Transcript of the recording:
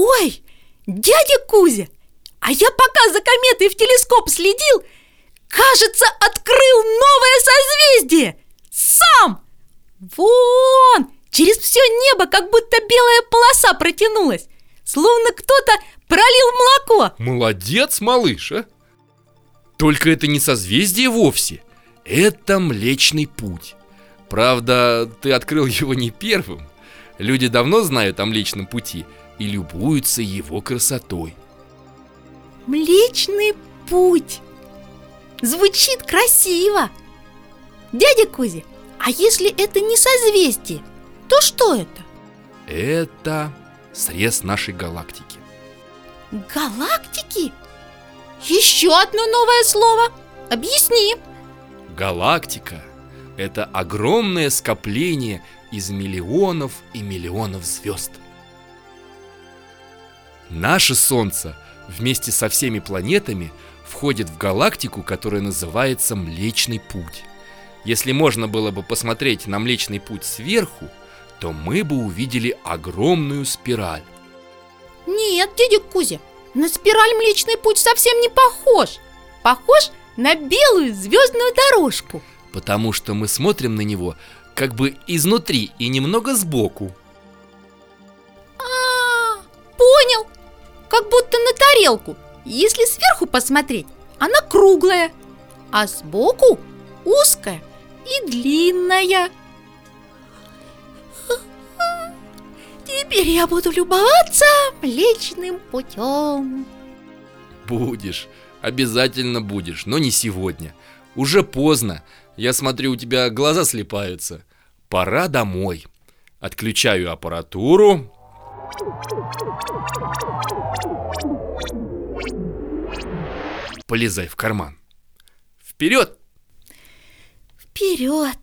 Ой, дядя Кузя, а я пока за кометой в телескоп следил, кажется, открыл новое созвездие! Сам! Вон, через все небо как будто белая полоса протянулась Словно кто-то пролил молоко. Молодец, малыш, а? Только это не созвездие вовсе Это Млечный Путь. Правда, ты открыл его не первым. Люди давно знают о Млечном Пути и любуются его красотой. Млечный Путь. Звучит красиво. Дядя Кузя, а если это не созвездие, то что это? Это срез нашей галактики. Галактики? Еще одно новое слово. Объясни. Галактика – это огромное скопление из миллионов и миллионов звезд Наше Солнце вместе со всеми планетами входит в галактику, которая называется Млечный Путь. Если можно было бы посмотреть на Млечный Путь сверху, то мы бы увидели огромную спираль. Нет, дядя Кузя, на спираль Млечный Путь совсем не похож. Похож на белую звездную дорожку. Потому что мы смотрим на него как бы изнутри и немного сбоку тарелку. Если сверху посмотреть, она круглая А сбоку узкая и длинная. Теперь я буду любоваться Млечным путем. Будешь, обязательно будешь, но не сегодня. Уже поздно, я смотрю, у тебя глаза слепаются Пора домой. Отключаю аппаратуру Полезай в карман Вперед! Вперед!